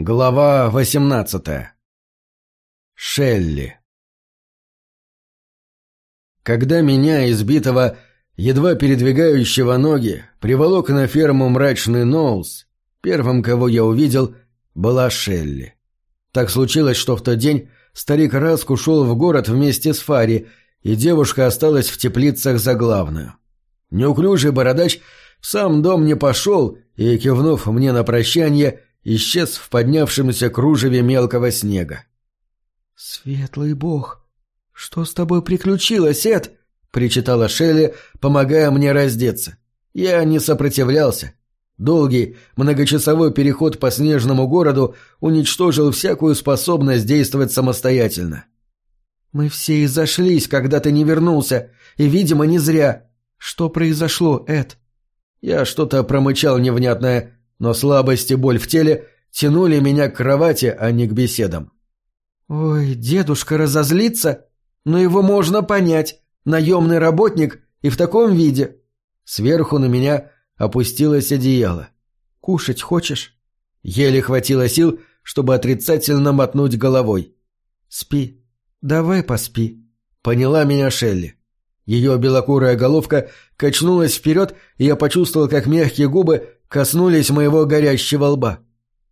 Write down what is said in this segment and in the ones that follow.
Глава 18. Шелли. Когда меня, избитого, едва передвигающего ноги, приволок на ферму мрачный Ноус, первым, кого я увидел, была Шелли. Так случилось, что в тот день старик Раск ушел в город вместе с Фари, и девушка осталась в теплицах за главную. Неуклюжий бородач сам дом не пошел и, кивнув мне на прощание, — исчез в поднявшемся кружеве мелкого снега. «Светлый бог, что с тобой приключилось, Эд?» — причитала Шелли, помогая мне раздеться. Я не сопротивлялся. Долгий, многочасовой переход по снежному городу уничтожил всякую способность действовать самостоятельно. «Мы все изошлись, когда ты не вернулся, и, видимо, не зря. Что произошло, Эд?» Я что-то промычал невнятное, но слабость и боль в теле тянули меня к кровати, а не к беседам. «Ой, дедушка разозлится? Но его можно понять. Наемный работник и в таком виде». Сверху на меня опустилось одеяло. «Кушать хочешь?» Еле хватило сил, чтобы отрицательно мотнуть головой. «Спи. Давай поспи», — поняла меня Шелли. Ее белокурая головка качнулась вперед, и я почувствовал, как мягкие губы коснулись моего горящего лба.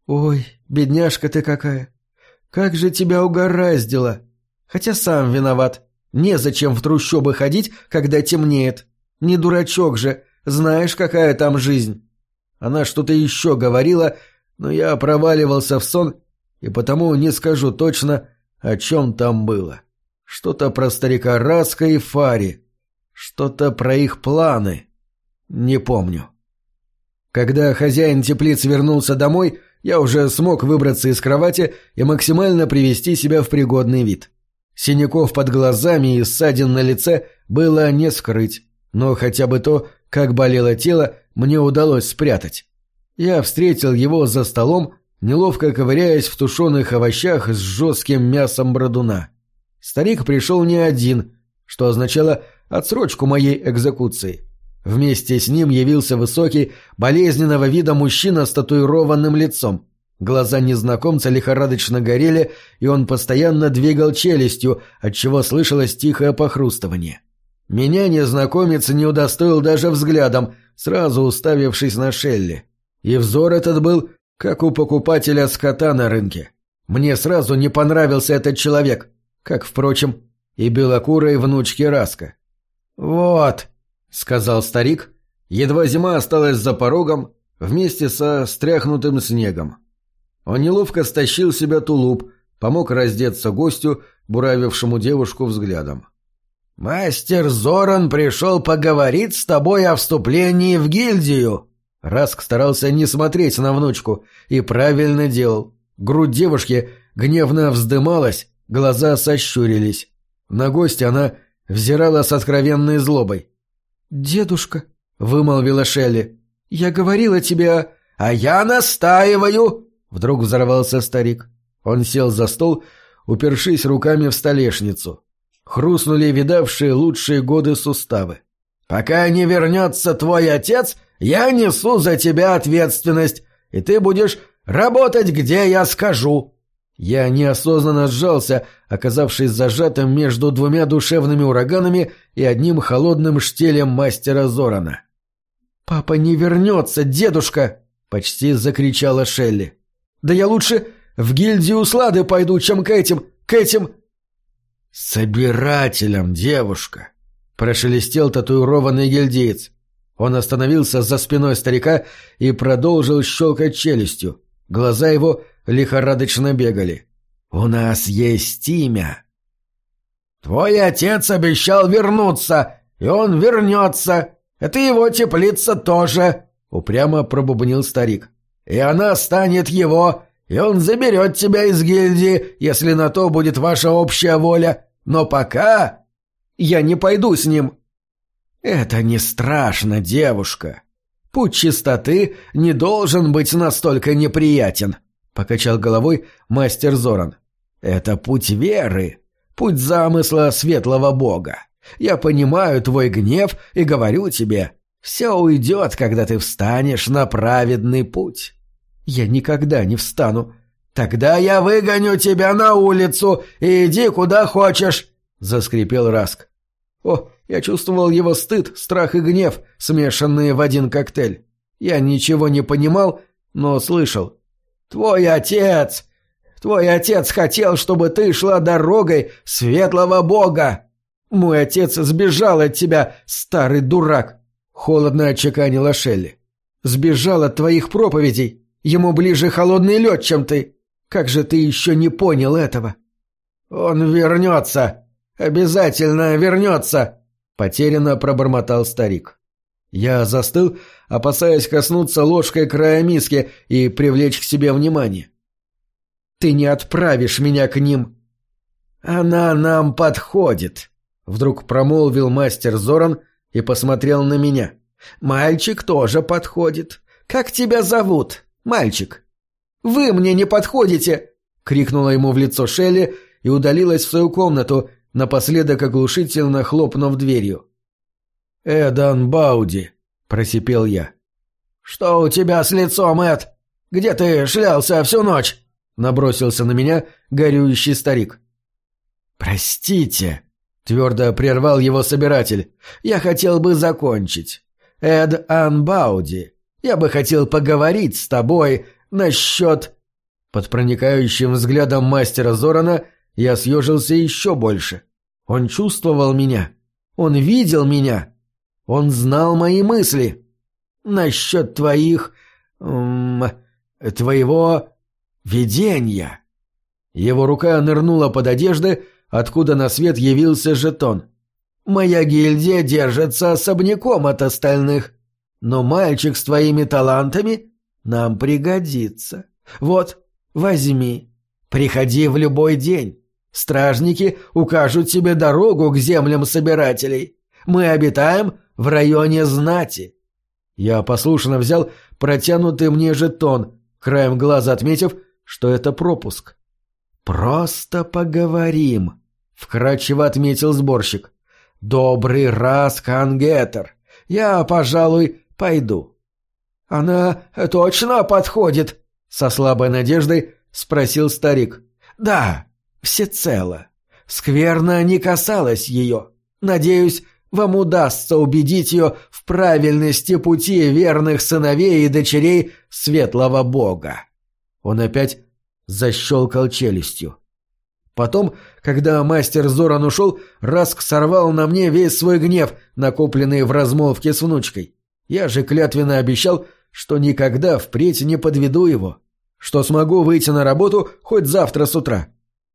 «Ой, бедняжка ты какая! Как же тебя угораздило! Хотя сам виноват. Незачем в трущобы ходить, когда темнеет. Не дурачок же, знаешь, какая там жизнь!» Она что-то еще говорила, но я проваливался в сон, и потому не скажу точно, о чем там было. Что-то про старика Раска и Фари. Что-то про их планы. Не помню. Когда хозяин теплиц вернулся домой, я уже смог выбраться из кровати и максимально привести себя в пригодный вид. Синяков под глазами и ссадин на лице было не скрыть, но хотя бы то, как болело тело, мне удалось спрятать. Я встретил его за столом, неловко ковыряясь в тушеных овощах с жестким мясом бродуна. Старик пришел не один, что означало отсрочку моей экзекуции. Вместе с ним явился высокий, болезненного вида мужчина с татуированным лицом. Глаза незнакомца лихорадочно горели, и он постоянно двигал челюстью, отчего слышалось тихое похрустывание. Меня незнакомец не удостоил даже взглядом, сразу уставившись на Шелли. И взор этот был, как у покупателя скота на рынке. Мне сразу не понравился этот человек, как, впрочем, и белокурой внучки Раска. «Вот», — сказал старик, едва зима осталась за порогом, вместе со стряхнутым снегом. Он неловко стащил себя тулуп, помог раздеться гостю, буравившему девушку взглядом. «Мастер Зоран пришел поговорить с тобой о вступлении в гильдию!» Раск старался не смотреть на внучку и правильно делал. Грудь девушки гневно вздымалась, глаза сощурились. На гостя она взирала с откровенной злобой. «Дедушка», — вымолвила Шелли, — «я говорила тебе «А я настаиваю!» — вдруг взорвался старик. Он сел за стол, упершись руками в столешницу. Хрустнули видавшие лучшие годы суставы. «Пока не вернется твой отец, я несу за тебя ответственность, и ты будешь работать, где я скажу». Я неосознанно сжался, оказавшись зажатым между двумя душевными ураганами и одним холодным штелем мастера Зорана. «Папа не вернется, дедушка!» — почти закричала Шелли. «Да я лучше в гильдию слады пойду, чем к этим, к этим...» «Собирателям, девушка!» — прошелестел татуированный гильдеец. Он остановился за спиной старика и продолжил щелкать челюстью. Глаза его лихорадочно бегали. «У нас есть имя». «Твой отец обещал вернуться, и он вернется. Это его теплица тоже», — упрямо пробубнил старик. «И она станет его, и он заберет тебя из гильдии, если на то будет ваша общая воля. Но пока я не пойду с ним». «Это не страшно, девушка. Путь чистоты не должен быть настолько неприятен», покачал головой мастер Зоран. Это путь веры, путь замысла светлого бога. Я понимаю твой гнев и говорю тебе, все уйдет, когда ты встанешь на праведный путь. Я никогда не встану. «Тогда я выгоню тебя на улицу и иди куда хочешь», — заскрипел Раск. О, я чувствовал его стыд, страх и гнев, смешанные в один коктейль. Я ничего не понимал, но слышал. «Твой отец! Твой отец хотел, чтобы ты шла дорогой светлого бога! Мой отец сбежал от тебя, старый дурак!» Холодно отчеканила Шелли. «Сбежал от твоих проповедей. Ему ближе холодный лед, чем ты. Как же ты еще не понял этого?» «Он вернется! Обязательно вернется!» Потерянно пробормотал старик. Я застыл, опасаясь коснуться ложкой края миски и привлечь к себе внимание. «Ты не отправишь меня к ним!» «Она нам подходит!» — вдруг промолвил мастер Зоран и посмотрел на меня. «Мальчик тоже подходит. Как тебя зовут, мальчик?» «Вы мне не подходите!» — крикнула ему в лицо Шелли и удалилась в свою комнату, напоследок оглушительно хлопнув дверью. «Эдан Бауди», — просипел я. «Что у тебя с лицом, Эд? Где ты шлялся всю ночь?» — набросился на меня горюющий старик. «Простите», — твердо прервал его собиратель, — «я хотел бы закончить. Эд Анбауди, я бы хотел поговорить с тобой насчет...» Под проникающим взглядом мастера Зорана я съежился еще больше. Он чувствовал меня. Он видел меня. Он знал мои мысли. Насчет твоих... Твоего... видения. Его рука нырнула под одежды, откуда на свет явился жетон. «Моя гильдия держится особняком от остальных, но мальчик с твоими талантами нам пригодится. Вот, возьми, приходи в любой день. Стражники укажут тебе дорогу к землям собирателей. Мы обитаем в районе знати. Я послушно взял протянутый мне жетон, краем глаза отметив, что это пропуск. «Просто поговорим», — вкратчиво отметил сборщик. «Добрый раз, Хангеттер. Я, пожалуй, пойду». «Она точно подходит?» — со слабой надеждой спросил старик. «Да, всецело. Скверно не касалось ее. Надеюсь, вам удастся убедить ее в правильности пути верных сыновей и дочерей светлого бога. Он опять защелкал челюстью. Потом, когда мастер Зоран ушел, Раск сорвал на мне весь свой гнев, накопленный в размолвке с внучкой. Я же клятвенно обещал, что никогда впредь не подведу его, что смогу выйти на работу хоть завтра с утра.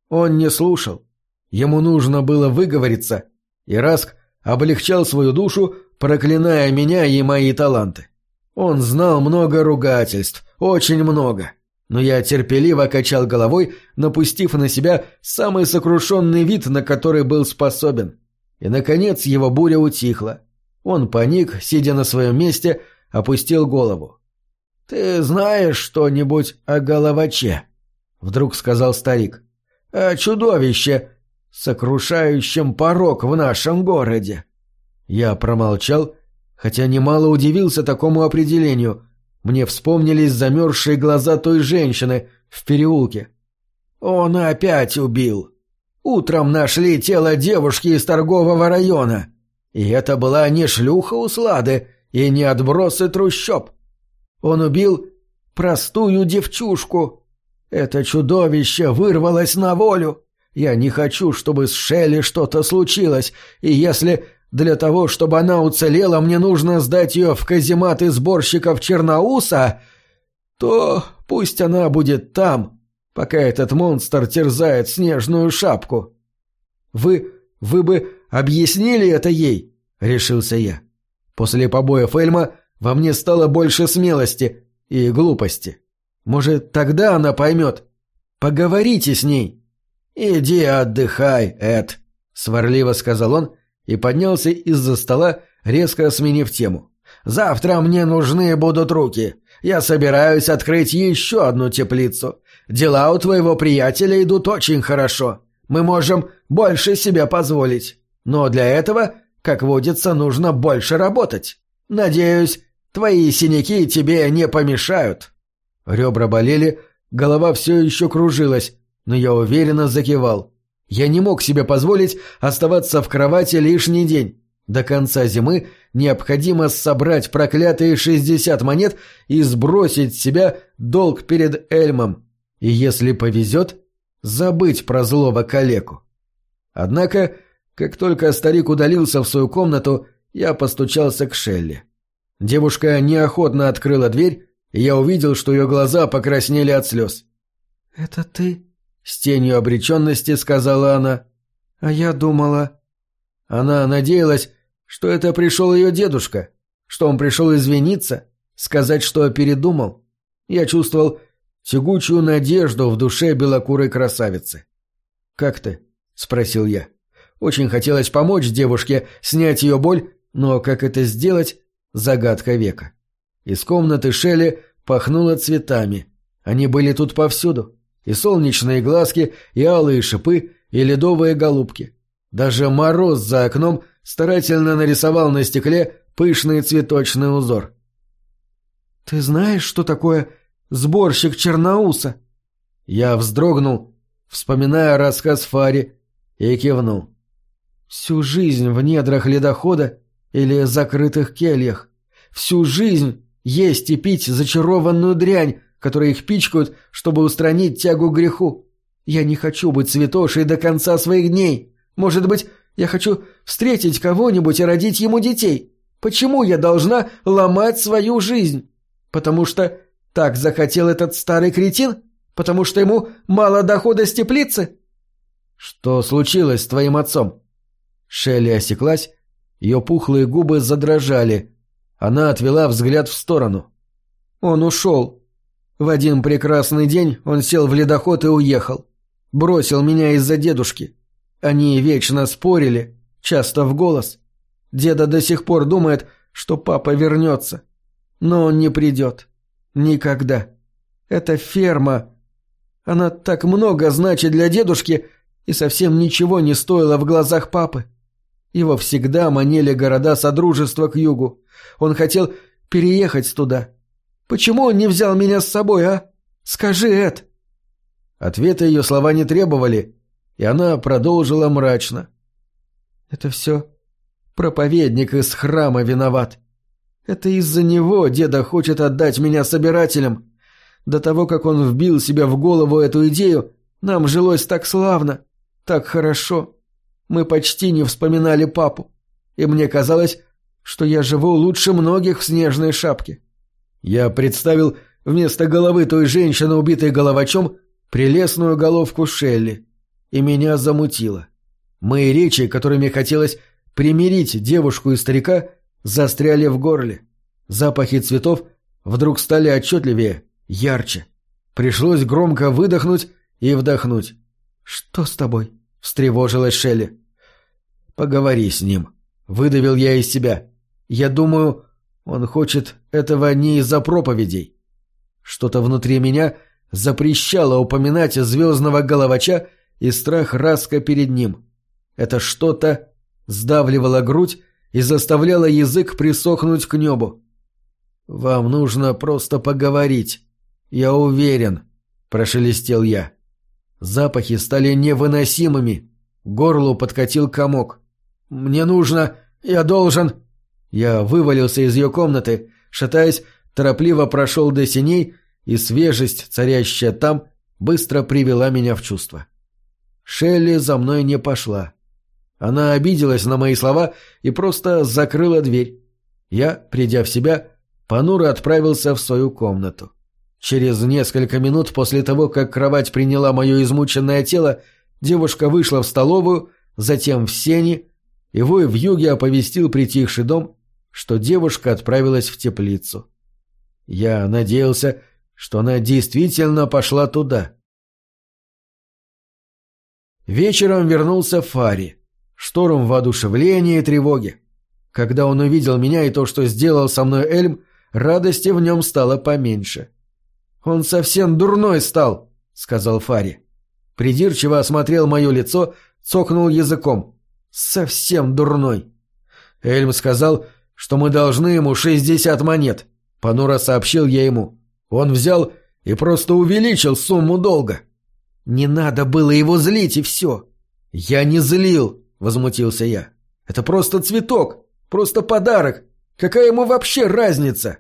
Он не слушал. Ему нужно было выговориться, и Раск облегчал свою душу, проклиная меня и мои таланты. Он знал много ругательств, очень много. Но я терпеливо качал головой, напустив на себя самый сокрушенный вид, на который был способен. И, наконец, его буря утихла. Он паник, сидя на своем месте, опустил голову. «Ты знаешь что-нибудь о головаче?» — вдруг сказал старик о чудовище, сокрушающем порог в нашем городе. Я промолчал, хотя немало удивился такому определению. Мне вспомнились замерзшие глаза той женщины в переулке. Он опять убил. Утром нашли тело девушки из торгового района. И это была не шлюха Услады и не отбросы трущоб. Он убил простую девчушку, это чудовище вырвалось на волю. Я не хочу, чтобы с Шелли что-то случилось, и если для того, чтобы она уцелела, мне нужно сдать ее в казематы сборщиков Черноуса, то пусть она будет там, пока этот монстр терзает снежную шапку. Вы... вы бы объяснили это ей? — решился я. После побоя Фельма во мне стало больше смелости и глупости. Может, тогда она поймет. Поговорите с ней. «Иди отдыхай, Эд», — сварливо сказал он и поднялся из-за стола, резко сменив тему. «Завтра мне нужны будут руки. Я собираюсь открыть еще одну теплицу. Дела у твоего приятеля идут очень хорошо. Мы можем больше себе позволить. Но для этого, как водится, нужно больше работать. Надеюсь, твои синяки тебе не помешают». Ребра болели, Голова все еще кружилась, но я уверенно закивал. Я не мог себе позволить оставаться в кровати лишний день. До конца зимы необходимо собрать проклятые 60 монет и сбросить с себя долг перед Эльмом. И если повезет, забыть про злого калеку. Однако, как только старик удалился в свою комнату, я постучался к Шелли. Девушка неохотно открыла дверь, и я увидел, что ее глаза покраснели от слез. «Это ты?» — с тенью обреченности сказала она. «А я думала...» Она надеялась, что это пришел ее дедушка, что он пришел извиниться, сказать, что передумал. Я чувствовал тягучую надежду в душе белокурой красавицы. «Как ты?» — спросил я. Очень хотелось помочь девушке снять ее боль, но как это сделать — загадка века. Из комнаты Шелли пахнуло цветами. Они были тут повсюду. И солнечные глазки, и алые шипы, и ледовые голубки. Даже мороз за окном старательно нарисовал на стекле пышный цветочный узор. «Ты знаешь, что такое сборщик Черноуса?» Я вздрогнул, вспоминая рассказ Фари, и кивнул. «Всю жизнь в недрах ледохода или закрытых кельях. Всю жизнь есть и пить зачарованную дрянь, которой их пичкают, чтобы устранить тягу к греху. Я не хочу быть святошей до конца своих дней. Может быть, я хочу встретить кого-нибудь и родить ему детей. Почему я должна ломать свою жизнь? Потому что так захотел этот старый кретин? Потому что ему мало дохода с теплицы? Что случилось с твоим отцом? Шелли осеклась, ее пухлые губы задрожали. Она отвела взгляд в сторону. Он ушел. В один прекрасный день он сел в ледоход и уехал. Бросил меня из-за дедушки. Они вечно спорили, часто в голос. Деда до сих пор думает, что папа вернется. Но он не придет. Никогда. Эта ферма... Она так много значит для дедушки и совсем ничего не стоила в глазах папы. Его всегда манили города Содружества к югу. Он хотел переехать туда. Почему он не взял меня с собой, а? Скажи, Эд. Ответа ее слова не требовали, и она продолжила мрачно. «Это все проповедник из храма виноват. Это из-за него деда хочет отдать меня собирателям. До того, как он вбил себе в голову эту идею, нам жилось так славно, так хорошо. Мы почти не вспоминали папу, и мне казалось, что я живу лучше многих в снежной шапке». Я представил вместо головы той женщины, убитой головачом, прелестную головку Шелли и меня замутило. Мои речи, которыми хотелось примирить девушку и старика, застряли в горле. Запахи цветов вдруг стали отчетливее, ярче. Пришлось громко выдохнуть и вдохнуть. «Что с тобой?» — встревожилась Шелли. «Поговори с ним», — выдавил я из себя. «Я думаю, он хочет этого не из-за проповедей». Что-то внутри меня запрещало упоминать звездного головача и страх раска перед ним. Это что-то сдавливало грудь и заставляло язык присохнуть к небу. «Вам нужно просто поговорить. Я уверен», — прошелестел я. Запахи стали невыносимыми. Горлу подкатил комок. «Мне нужно... Я должен...» Я вывалился из ее комнаты, шатаясь, торопливо прошел до синей, и свежесть, царящая там, быстро привела меня в чувство. Шелли за мной не пошла. Она обиделась на мои слова и просто закрыла дверь. Я, придя в себя, понуро отправился в свою комнату. Через несколько минут после того, как кровать приняла мое измученное тело, девушка вышла в столовую, затем в сени, и вой в юге оповестил притихший дом, что девушка отправилась в теплицу. Я надеялся, что она действительно пошла туда. Вечером вернулся Фари. Шторм воодушевления и тревоги. Когда он увидел меня и то, что сделал со мной Эльм, радости в нем стало поменьше. «Он совсем дурной стал», — сказал Фари. Придирчиво осмотрел мое лицо, цокнул языком. «Совсем дурной». Эльм сказал, что мы должны ему шестьдесят монет. Понуро сообщил я ему. Он взял и просто увеличил сумму долга. Не надо было его злить, и все. Я не злил, возмутился я. Это просто цветок, просто подарок. Какая ему вообще разница?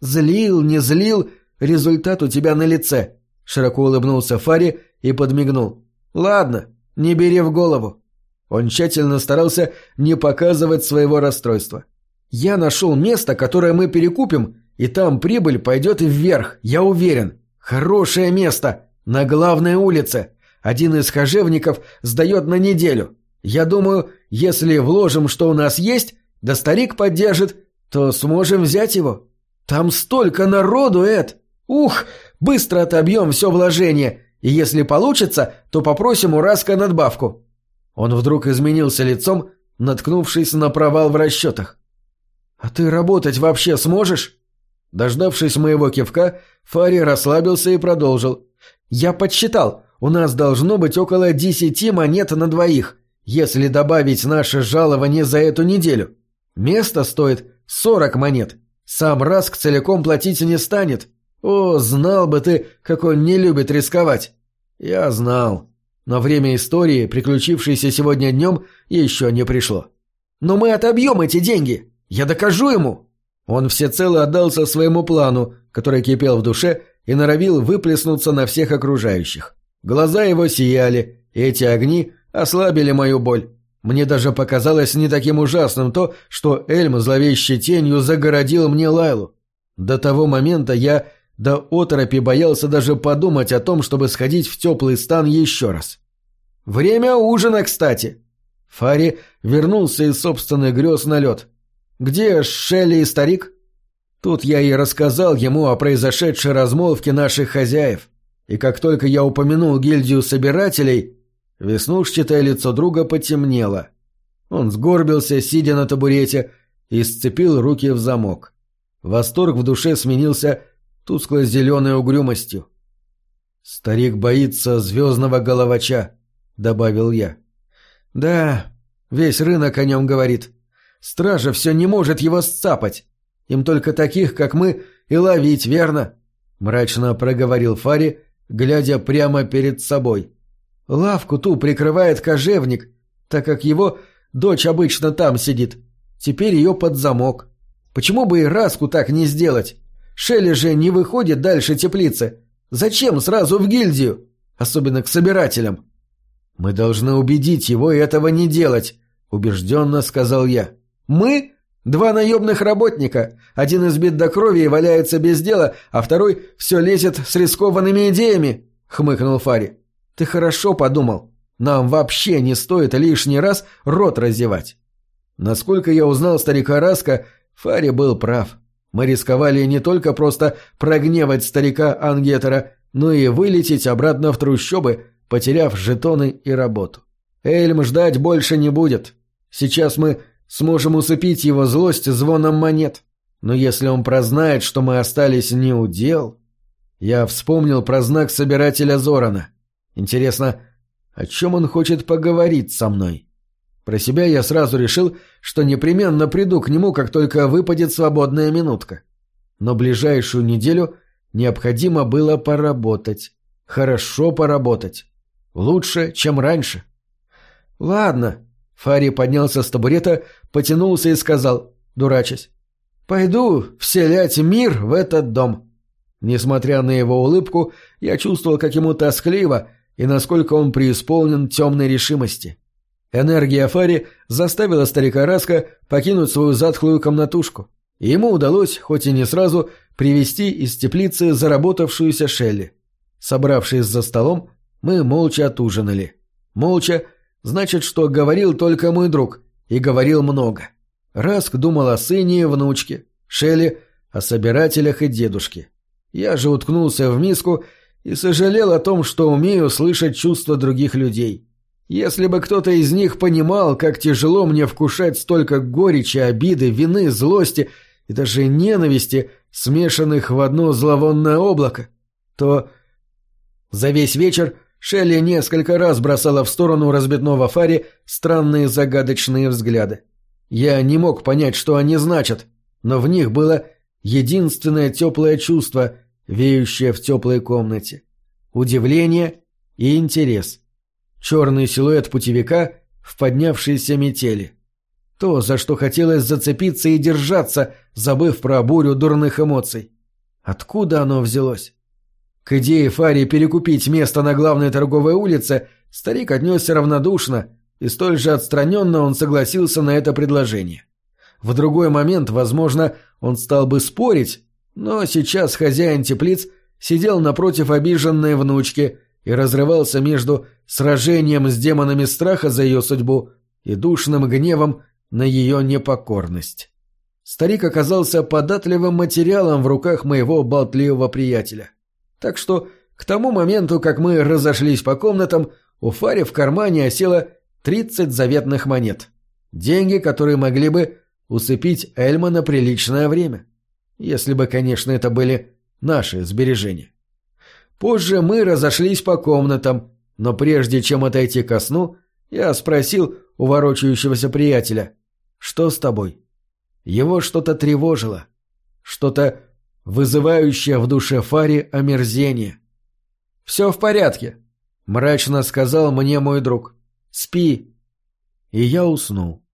Злил, не злил, результат у тебя на лице. Широко улыбнулся Фари и подмигнул. Ладно, не бери в голову. Он тщательно старался не показывать своего расстройства. Я нашел место, которое мы перекупим, и там прибыль пойдет вверх, я уверен. Хорошее место, на главной улице. Один из хожевников сдает на неделю. Я думаю, если вложим, что у нас есть, да старик поддержит, то сможем взять его. Там столько народу, Эд! Ух, быстро отобьем все вложение, и если получится, то попросим у Раска надбавку». Он вдруг изменился лицом, наткнувшись на провал в расчетах. «А ты работать вообще сможешь?» Дождавшись моего кивка, Фари расслабился и продолжил. «Я подсчитал, у нас должно быть около десяти монет на двоих, если добавить наше жалование за эту неделю. Место стоит сорок монет. Сам Раск целиком платить не станет. О, знал бы ты, как он не любит рисковать. Я знал. Но время истории, приключившееся сегодня днем, еще не пришло. Но мы отобьем эти деньги. Я докажу ему. Он всецело отдался своему плану, который кипел в душе и норовил выплеснуться на всех окружающих. Глаза его сияли, и эти огни ослабили мою боль. Мне даже показалось не таким ужасным то, что Эльм зловещей тенью загородил мне Лайлу. До того момента я до оторопи боялся даже подумать о том, чтобы сходить в теплый стан еще раз. «Время ужина, кстати!» Фари вернулся из собственных грез на лед. «Где Шелли и старик?» Тут я и рассказал ему о произошедшей размолвке наших хозяев. И как только я упомянул гильдию собирателей, Веснушчатое лицо друга потемнело. Он сгорбился, сидя на табурете, и сцепил руки в замок. Восторг в душе сменился тускло-зеленой угрюмостью. «Старик боится звездного головача», — добавил я. «Да, весь рынок о нем говорит. Стража все не может его сцапать. Им только таких, как мы, и ловить, верно?» — мрачно проговорил Фари, глядя прямо перед собой. Лавку ту прикрывает кожевник, так как его дочь обычно там сидит. Теперь ее под замок. Почему бы и Раску так не сделать? Шелли же не выходит дальше теплицы. Зачем сразу в гильдию? Особенно к собирателям. Мы должны убедить его этого не делать, убежденно сказал я. Мы? Два наемных работника. Один избит до крови и валяется без дела, а второй все лезет с рискованными идеями, хмыкнул Фари. Ты хорошо подумал. Нам вообще не стоит лишний раз рот разевать. Насколько я узнал старика Раска, Фари был прав. Мы рисковали не только просто прогневать старика Ангетера, но и вылететь обратно в трущобы, потеряв жетоны и работу. Эльм ждать больше не будет. Сейчас мы сможем усыпить его злость звоном монет. Но если он прознает, что мы остались не у дел... Я вспомнил про знак собирателя Зорана. Интересно, о чем он хочет поговорить со мной? Про себя я сразу решил, что непременно приду к нему, как только выпадет свободная минутка. Но ближайшую неделю необходимо было поработать. Хорошо поработать. Лучше, чем раньше. «Ладно». Фари поднялся с табурета, потянулся и сказал, дурачась. «Пойду вселять мир в этот дом». Несмотря на его улыбку, я чувствовал, как ему тоскливо, и насколько он преисполнен темной решимости. Энергия Фари заставила старика Раска покинуть свою затхлую комнатушку, и ему удалось, хоть и не сразу, привести из теплицы заработавшуюся Шелли. Собравшись за столом, мы молча отужинали. Молча значит, что говорил только мой друг, и говорил много. Раск думал о сыне и внучке, Шелли — о собирателях и дедушке. Я же уткнулся в миску и сожалел о том, что умею слышать чувства других людей. Если бы кто-то из них понимал, как тяжело мне вкушать столько горечи, обиды, вины, злости и даже ненависти, смешанных в одно зловонное облако, то... За весь вечер Шелли несколько раз бросала в сторону разбитного Фари странные загадочные взгляды. Я не мог понять, что они значат, но в них было единственное теплое чувство, веющее в теплой комнате, удивление и интерес. Черный силуэт путевика в поднявшейся метели. То, за что хотелось зацепиться и держаться, забыв про бурю дурных эмоций. Откуда оно взялось? К идее Фари перекупить место на главной торговой улице старик отнесся равнодушно, и столь же отстраненно он согласился на это предложение. В другой момент, возможно, он стал бы спорить, но сейчас хозяин теплиц сидел напротив обиженной внучки и разрывался между сражением с демонами страха за ее судьбу и душным гневом на ее непокорность. Старик оказался податливым материалом в руках моего болтливого приятеля. Так что к тому моменту, как мы разошлись по комнатам, у Фари в кармане осело 30 заветных монет. Деньги, которые могли бы усыпить Эльма на приличное время. Если бы, конечно, это были наши сбережения. Позже мы разошлись по комнатам, но прежде чем отойти ко сну, я спросил у ворочающегося приятеля, что с тобой? Его что-то тревожило, что-то вызывающее в душе Фари омерзение. «Все в порядке», — мрачно сказал мне мой друг. «Спи». И я уснул.